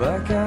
пока.